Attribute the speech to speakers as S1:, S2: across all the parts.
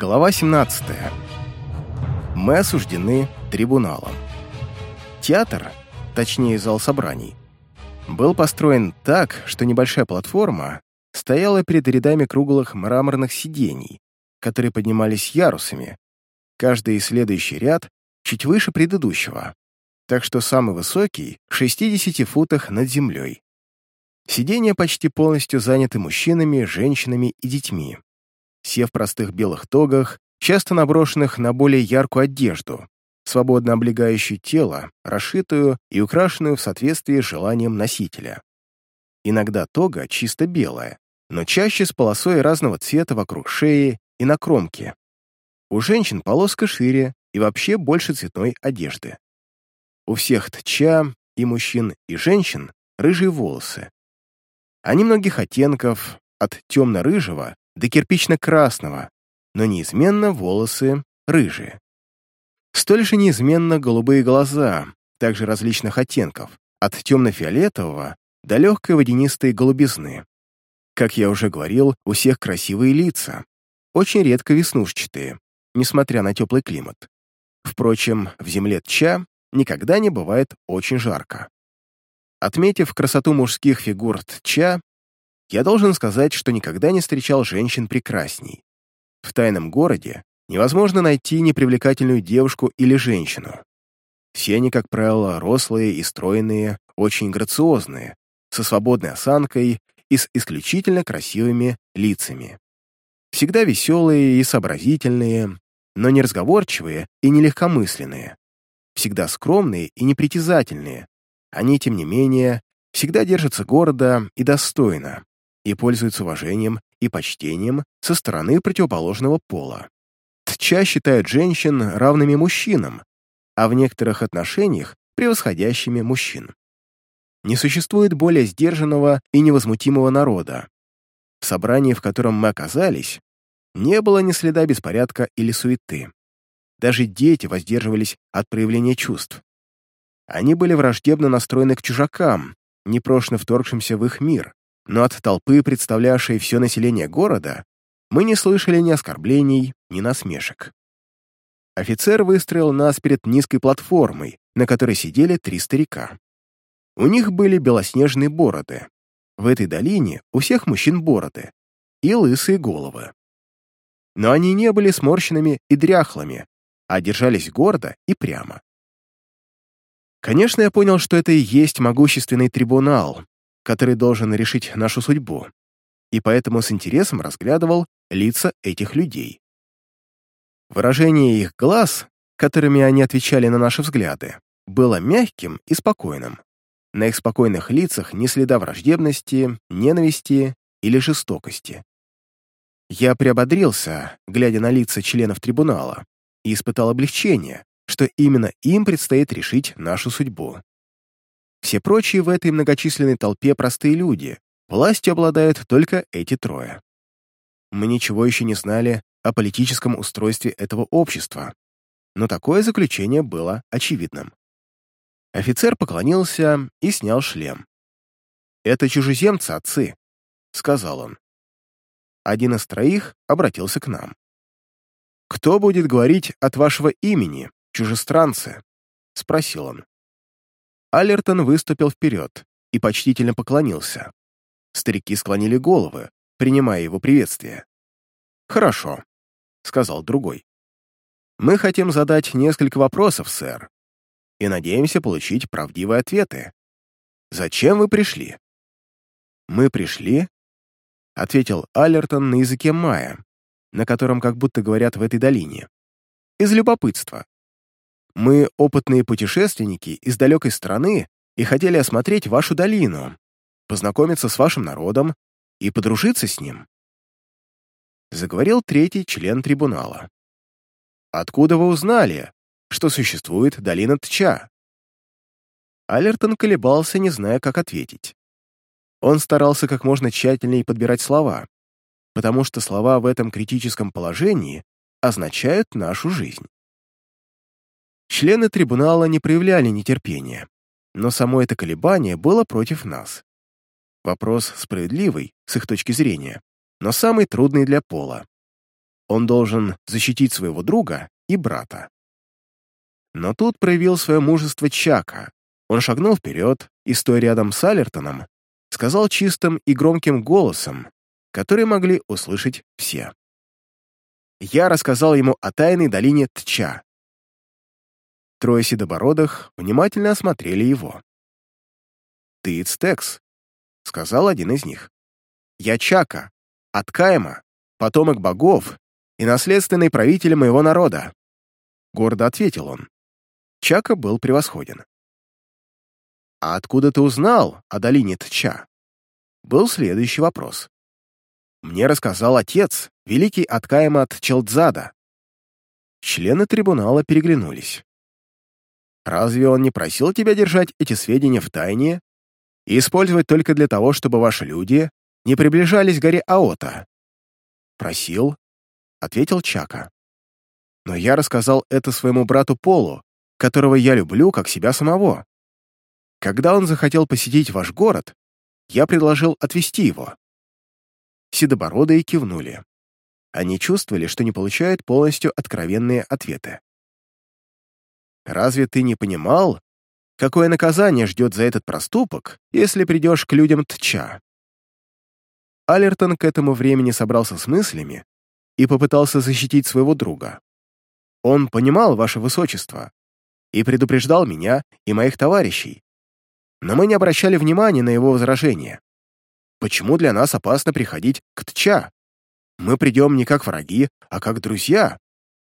S1: Глава 17. Мы осуждены трибуналом. Театр, точнее зал собраний, был построен так, что небольшая платформа стояла перед рядами круглых мраморных сидений, которые поднимались ярусами, каждый следующий ряд чуть выше предыдущего, так что самый высокий — в 60 футах над землей. Сидения почти полностью заняты мужчинами, женщинами и детьми все в простых белых тогах, часто наброшенных на более яркую одежду, свободно облегающую тело, расшитую и украшенную в соответствии с желанием носителя. Иногда тога чисто белая, но чаще с полосой разного цвета вокруг шеи и на кромке. У женщин полоска шире и вообще больше цветной одежды. У всех тча, и мужчин, и женщин, рыжие волосы. Они многих оттенков, от темно-рыжего до кирпично-красного, но неизменно волосы рыжие. Столь же неизменно голубые глаза, также различных оттенков, от темно-фиолетового до легкой водянистой голубизны. Как я уже говорил, у всех красивые лица, очень редко веснушчатые, несмотря на теплый климат. Впрочем, в земле Тча никогда не бывает очень жарко. Отметив красоту мужских фигур Тча, я должен сказать, что никогда не встречал женщин прекрасней. В тайном городе невозможно найти непривлекательную девушку или женщину. Все они, как правило, рослые и стройные, очень грациозные, со свободной осанкой и с исключительно красивыми лицами. Всегда веселые и сообразительные, но не разговорчивые и не легкомысленные. Всегда скромные и непритязательные. Они, тем не менее, всегда держатся гордо и достойно, и пользуются уважением и почтением со стороны противоположного пола. Тча считают женщин равными мужчинам, а в некоторых отношениях превосходящими мужчин. Не существует более сдержанного и невозмутимого народа. В собрании, в котором мы оказались, не было ни следа беспорядка или суеты. Даже дети воздерживались от проявления чувств. Они были враждебно настроены к чужакам, непрошно вторгшимся в их мир, но от толпы, представлявшей все население города, мы не слышали ни оскорблений, ни насмешек. Офицер выстроил нас перед низкой платформой, на которой сидели три старика. У них были белоснежные бороды. В этой долине у всех мужчин бороды и лысые головы. Но они не были сморщенными и дряхлыми, а держались гордо и прямо. Конечно, я понял, что это и есть могущественный трибунал, который должен решить нашу судьбу, и поэтому с интересом разглядывал лица этих людей. Выражение их глаз, которыми они отвечали на наши взгляды, было мягким и спокойным. На их спокойных лицах ни следа враждебности, ненависти или жестокости. Я приободрился, глядя на лица членов трибунала, и испытал облегчение, что именно им предстоит решить нашу судьбу. Все прочие в этой многочисленной толпе простые люди, властью обладают только эти трое. Мы ничего еще не знали о политическом устройстве этого общества, но такое заключение было очевидным. Офицер поклонился и снял шлем. «Это чужеземцы, отцы», — сказал он. Один из троих обратился к нам. «Кто будет говорить от вашего имени, чужестранцы?» — спросил он. Аллертон выступил вперед и почтительно поклонился. Старики склонили головы, принимая его приветствие. «Хорошо», — сказал другой. «Мы хотим задать несколько вопросов, сэр, и надеемся получить правдивые ответы. Зачем вы пришли?» «Мы пришли», — ответил Аллертон на языке майя, на котором как будто говорят в этой долине, «из любопытства. Мы опытные путешественники из далекой страны и хотели осмотреть вашу долину, познакомиться с вашим народом и подружиться с ним. Заговорил третий член трибунала. Откуда вы узнали, что существует долина Тча? Алертон колебался, не зная, как ответить. Он старался как можно тщательнее подбирать слова, потому что слова в этом критическом положении означают нашу жизнь. Члены трибунала не проявляли нетерпения, но само это колебание было против нас. Вопрос справедливый, с их точки зрения, но самый трудный для Пола. он должен защитить своего друга и брата. Но тут проявил свое мужество Чака. Он шагнул вперед и, стоя рядом с Алертоном, сказал чистым и громким голосом, который могли услышать все. Я рассказал ему о тайной долине Тча. Трое седобородых внимательно осмотрели его. «Ты Ицтекс», — сказал один из них. «Я Чака, от Каема, потомок богов и наследственный правитель моего народа», — гордо ответил он. Чака был превосходен. «А откуда ты узнал о долине Тча?» Был следующий вопрос. Мне рассказал отец, великий Аткаема от Челдзада. Члены трибунала переглянулись. Разве он не просил тебя держать эти сведения в тайне и использовать только для того, чтобы ваши люди не приближались к горе Аота? Просил, ответил Чака. Но я рассказал это своему брату Полу, которого я люблю как себя самого. Когда он захотел посетить ваш город, я предложил отвезти его. Седобородые кивнули. Они чувствовали, что не получают полностью откровенные ответы. «Разве ты не понимал, какое наказание ждет за этот проступок, если придешь к людям Тча?» Алертон к этому времени собрался с мыслями и попытался защитить своего друга. Он понимал ваше высочество и предупреждал меня и моих товарищей, но мы не обращали внимания на его возражения. Почему для нас опасно приходить к Тча? Мы придем не как враги, а как друзья.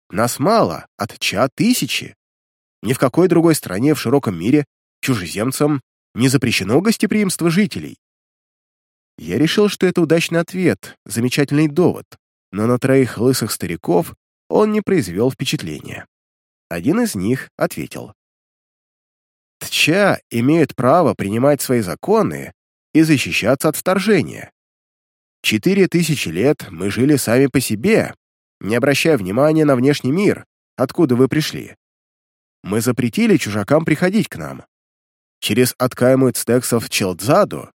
S1: Нас мало, а Тча тысячи. Ни в какой другой стране в широком мире чужеземцам не запрещено гостеприимство жителей. Я решил, что это удачный ответ, замечательный довод, но на троих лысых стариков он не произвел впечатления. Один из них ответил. Тча имеют право принимать свои законы и защищаться от вторжения. Четыре тысячи лет мы жили сами по себе, не обращая внимания на внешний мир, откуда вы пришли. Мы запретили чужакам приходить к нам. Через откаемую цтексов Челдзаду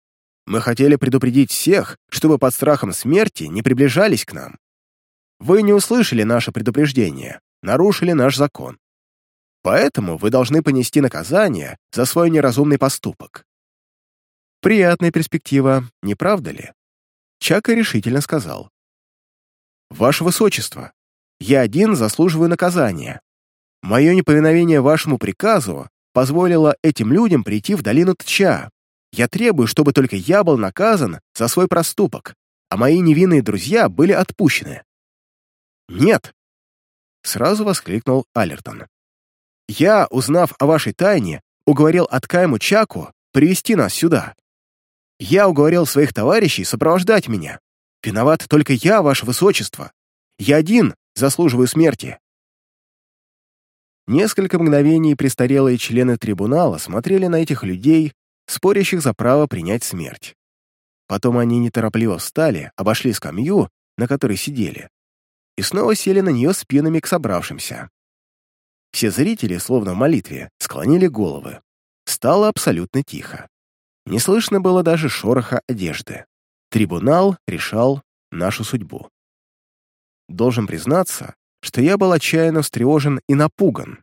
S1: мы хотели предупредить всех, чтобы под страхом смерти не приближались к нам. Вы не услышали наше предупреждение, нарушили наш закон. Поэтому вы должны понести наказание за свой неразумный поступок. Приятная перспектива, не правда ли? Чака решительно сказал. «Ваше Высочество, я один заслуживаю наказания. Мое неповиновение вашему приказу позволило этим людям прийти в долину Тча. Я требую, чтобы только я был наказан за свой проступок, а мои невинные друзья были отпущены». «Нет!» — сразу воскликнул Алертон. «Я, узнав о вашей тайне, уговорил Аткайму Чаку привести нас сюда. Я уговорил своих товарищей сопровождать меня. Виноват только я, ваше высочество. Я один заслуживаю смерти». Несколько мгновений престарелые члены трибунала смотрели на этих людей, спорящих за право принять смерть. Потом они неторопливо встали, обошли скамью, на которой сидели, и снова сели на нее спинами к собравшимся. Все зрители, словно в молитве, склонили головы. Стало абсолютно тихо. Не слышно было даже шороха одежды. Трибунал решал нашу судьбу. Должен признаться, что я был отчаянно встревожен и напуган.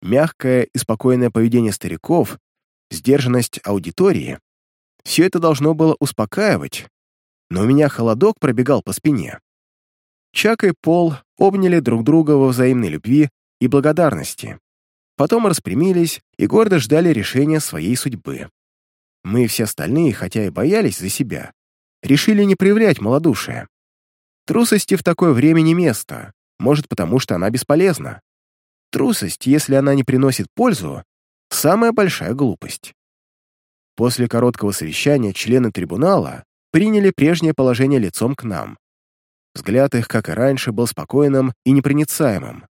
S1: Мягкое и спокойное поведение стариков, сдержанность аудитории — все это должно было успокаивать, но у меня холодок пробегал по спине. Чак и Пол обняли друг друга во взаимной любви и благодарности. Потом распрямились и гордо ждали решения своей судьбы. Мы все остальные, хотя и боялись за себя, решили не проявлять малодушие. Трусости в такое время не место, может, потому что она бесполезна. Трусость, если она не приносит пользу, самая большая глупость. После короткого совещания члены трибунала приняли прежнее положение лицом к нам. Взгляд их, как и раньше, был спокойным и непроницаемым.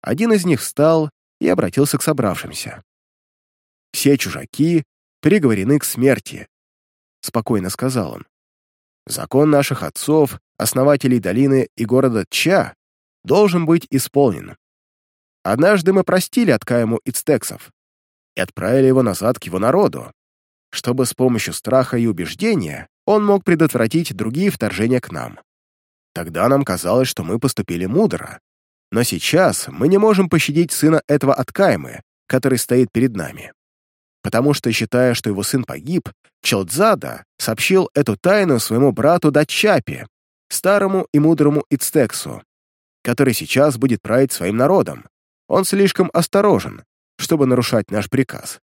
S1: Один из них встал и обратился к собравшимся. Все чужаки приговорены к смерти», — спокойно сказал он. «Закон наших отцов, основателей долины и города Ча, должен быть исполнен. Однажды мы простили Откаему ицтексов и отправили его назад к его народу, чтобы с помощью страха и убеждения он мог предотвратить другие вторжения к нам. Тогда нам казалось, что мы поступили мудро. Но сейчас мы не можем пощадить сына этого Откаймы, который стоит перед нами. Потому что, считая, что его сын погиб, Челдзада сообщил эту тайну своему брату Датчапе, старому и мудрому Ицтексу, который сейчас будет править своим народом. Он слишком осторожен, чтобы нарушать наш приказ.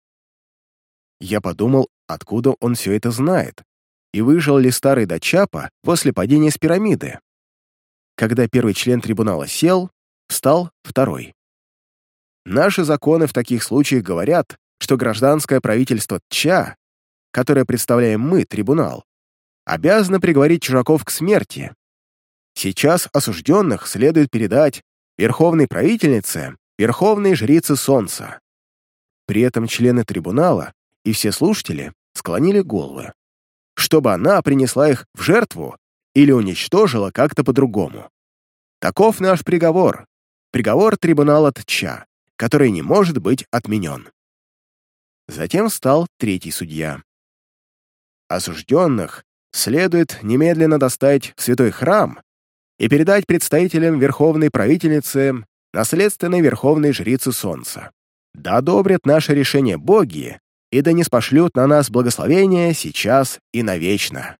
S1: Я подумал, откуда он все это знает, и выжил ли старый Дачапа после падения с пирамиды. Когда первый член трибунала сел, встал второй. Наши законы в таких случаях говорят, что гражданское правительство ТЧА, которое представляем мы, трибунал, обязано приговорить чужаков к смерти. Сейчас осужденных следует передать верховной правительнице, верховной жрице Солнца. При этом члены трибунала и все слушатели склонили головы, чтобы она принесла их в жертву или уничтожила как-то по-другому. Таков наш приговор, приговор трибунала ТЧА, который не может быть отменен. Затем стал третий судья. Осужденных следует немедленно доставить в святой храм и передать представителям верховной правительницы, наследственной верховной жрицы Солнца. Да одобрят наше решение боги и да не спошлют на нас благословения сейчас и навечно.